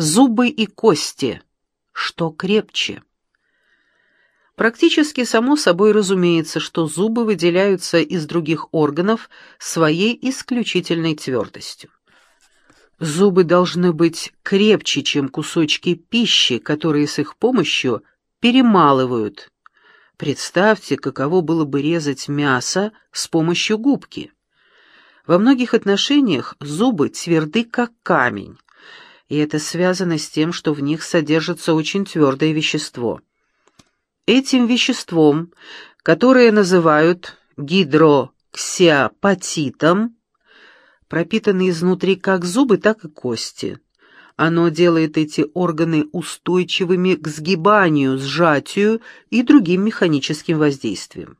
Зубы и кости. Что крепче? Практически само собой разумеется, что зубы выделяются из других органов своей исключительной твердостью. Зубы должны быть крепче, чем кусочки пищи, которые с их помощью перемалывают. Представьте, каково было бы резать мясо с помощью губки. Во многих отношениях зубы тверды, как камень, и это связано с тем, что в них содержится очень твердое вещество. Этим веществом, которое называют гидроксиапатитом, пропитаны изнутри как зубы, так и кости. Оно делает эти органы устойчивыми к сгибанию, сжатию и другим механическим воздействиям.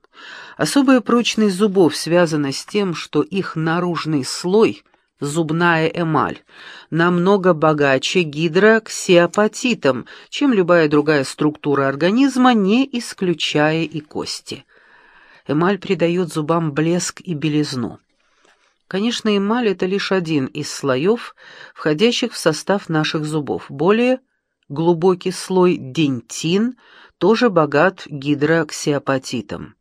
Особая прочность зубов связана с тем, что их наружный слой, зубная эмаль, намного богаче гидроксиапатитом, чем любая другая структура организма, не исключая и кости. Эмаль придает зубам блеск и белизну. Конечно, эмаль — это лишь один из слоев, входящих в состав наших зубов. Более глубокий слой дентин тоже богат гидроксиапатитом.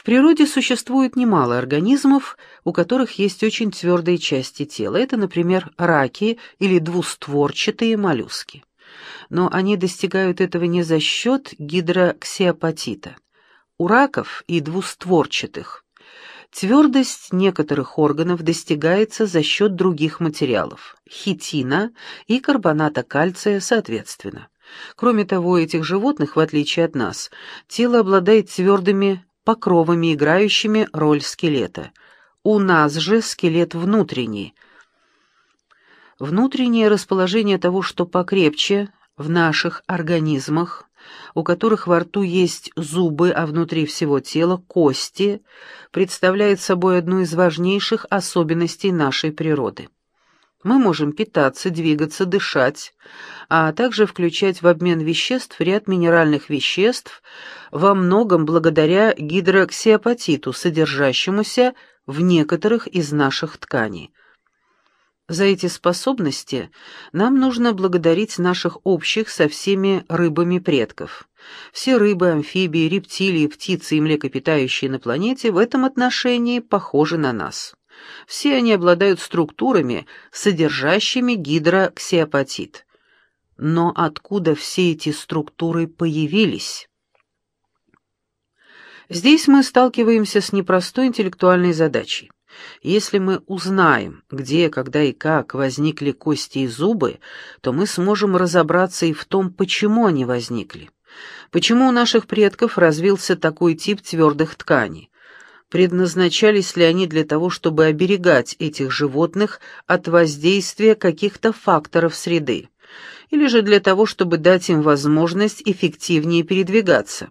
В природе существует немало организмов, у которых есть очень твердые части тела. Это, например, раки или двустворчатые моллюски. Но они достигают этого не за счет гидроксиапатита. У раков и двустворчатых твердость некоторых органов достигается за счет других материалов – хитина и карбоната кальция соответственно. Кроме того, этих животных, в отличие от нас, тело обладает твердыми покровами, играющими роль скелета. У нас же скелет внутренний. Внутреннее расположение того, что покрепче в наших организмах, у которых во рту есть зубы, а внутри всего тела кости, представляет собой одну из важнейших особенностей нашей природы. Мы можем питаться, двигаться, дышать, а также включать в обмен веществ ряд минеральных веществ, во многом благодаря гидроксиапатиту, содержащемуся в некоторых из наших тканей. За эти способности нам нужно благодарить наших общих со всеми рыбами предков. Все рыбы, амфибии, рептилии, птицы и млекопитающие на планете в этом отношении похожи на нас. Все они обладают структурами, содержащими гидроксиапатит. Но откуда все эти структуры появились? Здесь мы сталкиваемся с непростой интеллектуальной задачей. Если мы узнаем, где, когда и как возникли кости и зубы, то мы сможем разобраться и в том, почему они возникли. Почему у наших предков развился такой тип твердых тканей? Предназначались ли они для того, чтобы оберегать этих животных от воздействия каких-то факторов среды, или же для того, чтобы дать им возможность эффективнее передвигаться.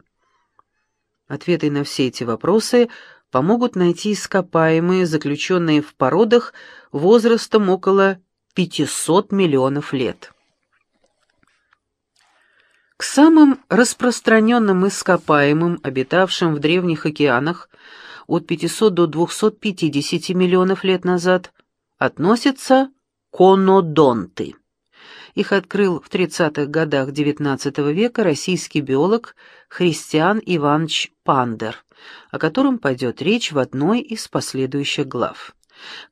Ответы на все эти вопросы помогут найти ископаемые, заключенные в породах возрастом около 500 миллионов лет. К самым распространенным ископаемым, обитавшим в древних океанах, от 500 до 250 миллионов лет назад, относятся конодонты. Их открыл в 30-х годах XIX века российский биолог Христиан Иванович Пандер, о котором пойдет речь в одной из последующих глав.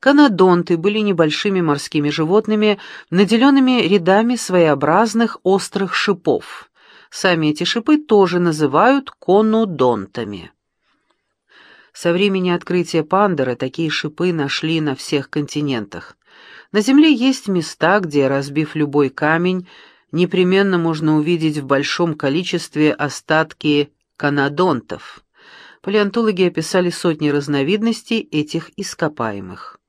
Конодонты были небольшими морскими животными, наделенными рядами своеобразных острых шипов. Сами эти шипы тоже называют конодонтами. Со времени открытия Пандора такие шипы нашли на всех континентах. На Земле есть места, где, разбив любой камень, непременно можно увидеть в большом количестве остатки канадонтов. Палеонтологи описали сотни разновидностей этих ископаемых.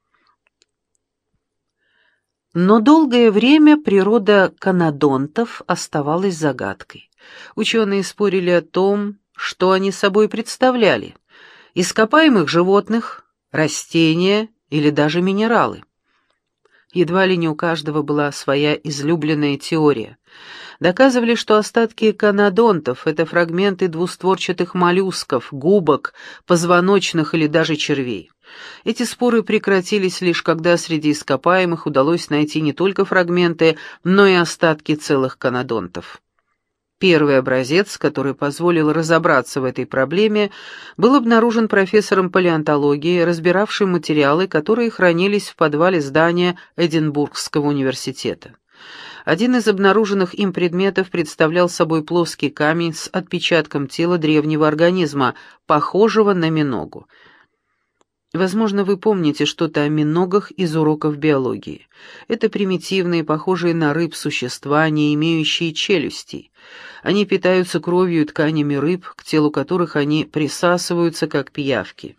Но долгое время природа канадонтов оставалась загадкой. Ученые спорили о том, что они собой представляли ископаемых животных, растения или даже минералы. Едва ли не у каждого была своя излюбленная теория. Доказывали, что остатки канадонтов — это фрагменты двустворчатых моллюсков, губок, позвоночных или даже червей. Эти споры прекратились лишь когда среди ископаемых удалось найти не только фрагменты, но и остатки целых канадонтов. Первый образец, который позволил разобраться в этой проблеме, был обнаружен профессором палеонтологии, разбиравшим материалы, которые хранились в подвале здания Эдинбургского университета. Один из обнаруженных им предметов представлял собой плоский камень с отпечатком тела древнего организма, похожего на миногу. Возможно, вы помните что-то о миногах из уроков биологии. Это примитивные, похожие на рыб существа, не имеющие челюстей. Они питаются кровью и тканями рыб, к телу которых они присасываются, как пиявки.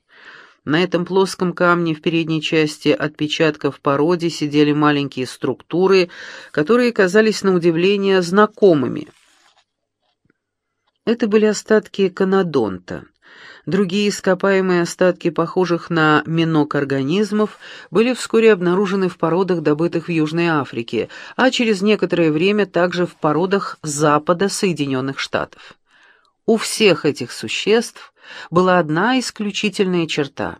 На этом плоском камне в передней части отпечатков породе сидели маленькие структуры, которые казались на удивление знакомыми. Это были остатки канадонта. Другие ископаемые остатки похожих на минок организмов были вскоре обнаружены в породах, добытых в Южной Африке, а через некоторое время также в породах запада Соединенных Штатов. У всех этих существ была одна исключительная черта.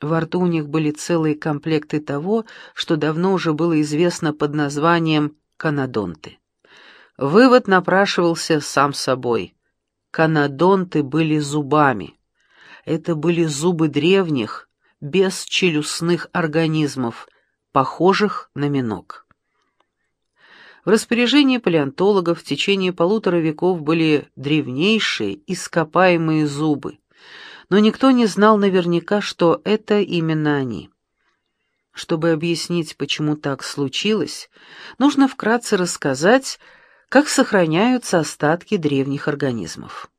Во рту у них были целые комплекты того, что давно уже было известно под названием канадонты. Вывод напрашивался сам собой. Канадонты были зубами. Это были зубы древних, бесчелюстных организмов, похожих на миног. В распоряжении палеонтологов в течение полутора веков были древнейшие ископаемые зубы, но никто не знал наверняка, что это именно они. Чтобы объяснить, почему так случилось, нужно вкратце рассказать, как сохраняются остатки древних организмов.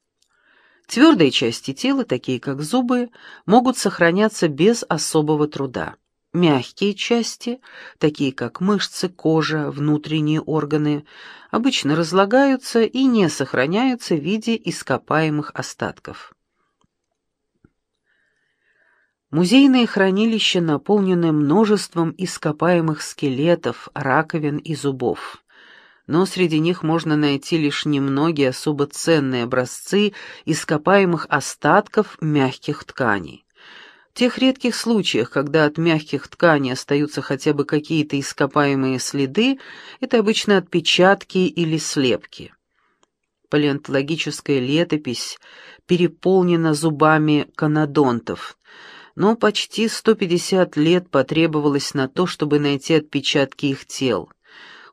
Твердые части тела, такие как зубы, могут сохраняться без особого труда. Мягкие части, такие как мышцы, кожа, внутренние органы, обычно разлагаются и не сохраняются в виде ископаемых остатков. Музейные хранилища наполнены множеством ископаемых скелетов, раковин и зубов но среди них можно найти лишь немногие особо ценные образцы ископаемых остатков мягких тканей. В тех редких случаях, когда от мягких тканей остаются хотя бы какие-то ископаемые следы, это обычно отпечатки или слепки. Палеонтологическая летопись переполнена зубами канадонтов, но почти 150 лет потребовалось на то, чтобы найти отпечатки их тел.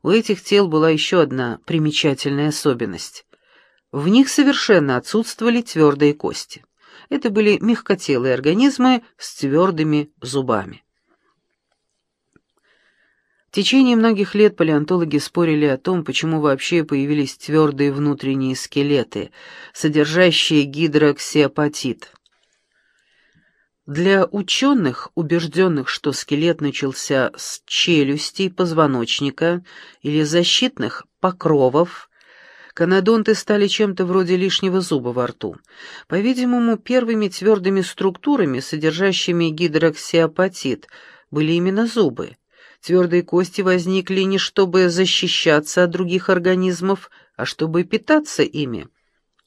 У этих тел была еще одна примечательная особенность. В них совершенно отсутствовали твердые кости. Это были мягкотелые организмы с твердыми зубами. В течение многих лет палеонтологи спорили о том, почему вообще появились твердые внутренние скелеты, содержащие гидроксиапатит. Для ученых, убежденных, что скелет начался с челюстей позвоночника или защитных покровов, конодонты стали чем-то вроде лишнего зуба во рту. По-видимому, первыми твердыми структурами, содержащими гидроксиапатит, были именно зубы. Твердые кости возникли не чтобы защищаться от других организмов, а чтобы питаться ими.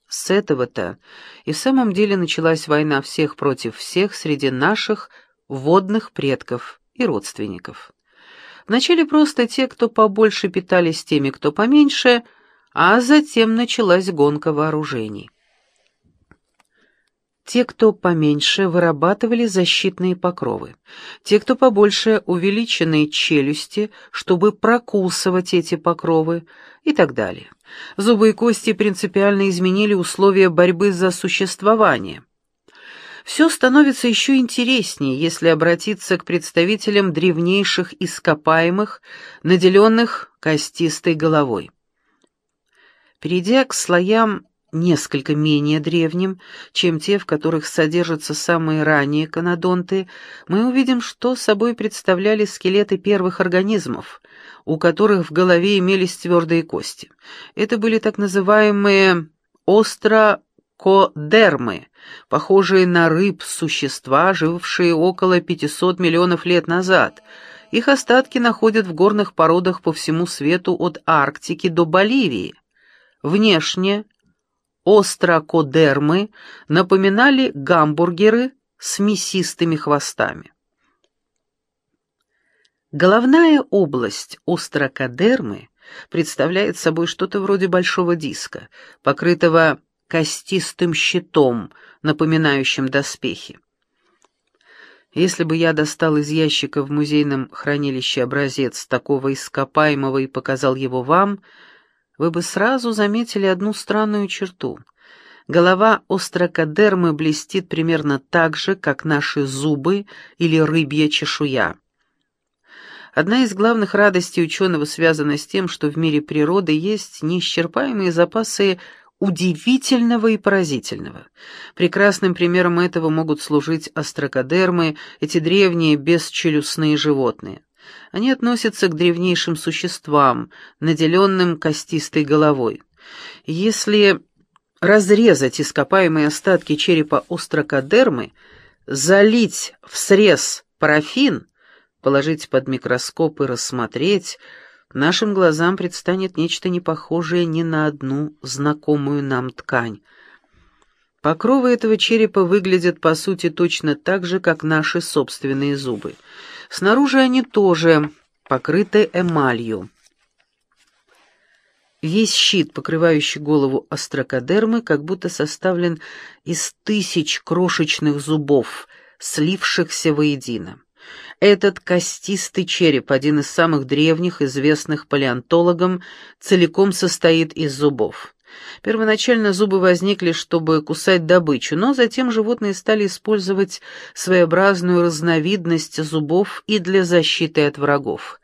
С этого-то и в самом деле началась война всех против всех среди наших водных предков и родственников. Вначале просто те, кто побольше питались теми, кто поменьше, а затем началась гонка вооружений. Те, кто поменьше, вырабатывали защитные покровы. Те, кто побольше, увеличенные челюсти, чтобы прокусывать эти покровы и так далее. Зубы и кости принципиально изменили условия борьбы за существование. Все становится еще интереснее, если обратиться к представителям древнейших ископаемых, наделенных костистой головой. Перейдя к слоям несколько менее древним, чем те, в которых содержатся самые ранние канадонты, мы увидим, что собой представляли скелеты первых организмов, у которых в голове имелись твердые кости. Это были так называемые острокодермы, похожие на рыб существа, жившие около 500 миллионов лет назад, Их остатки находят в горных породах по всему свету от Арктики до Боливии. Внешне острокодермы напоминали гамбургеры с мясистыми хвостами. Головная область острокодермы представляет собой что-то вроде большого диска, покрытого костистым щитом, напоминающим доспехи. Если бы я достал из ящика в музейном хранилище образец такого ископаемого и показал его вам, вы бы сразу заметили одну странную черту. Голова острокодермы блестит примерно так же, как наши зубы или рыбья чешуя. Одна из главных радостей ученого связана с тем, что в мире природы есть неисчерпаемые запасы удивительного и поразительного. Прекрасным примером этого могут служить астрокодермы, эти древние бесчелюстные животные. Они относятся к древнейшим существам, наделенным костистой головой. Если разрезать ископаемые остатки черепа острокодермы, залить в срез парафин, положить под микроскоп и рассмотреть – нашим глазам предстанет нечто непохожее ни на одну знакомую нам ткань. Покровы этого черепа выглядят по сути точно так же, как наши собственные зубы. Снаружи они тоже покрыты эмалью. Весь щит, покрывающий голову астрокодермы, как будто составлен из тысяч крошечных зубов, слившихся воедино. Этот костистый череп, один из самых древних, известных палеонтологам, целиком состоит из зубов. Первоначально зубы возникли, чтобы кусать добычу, но затем животные стали использовать своеобразную разновидность зубов и для защиты от врагов.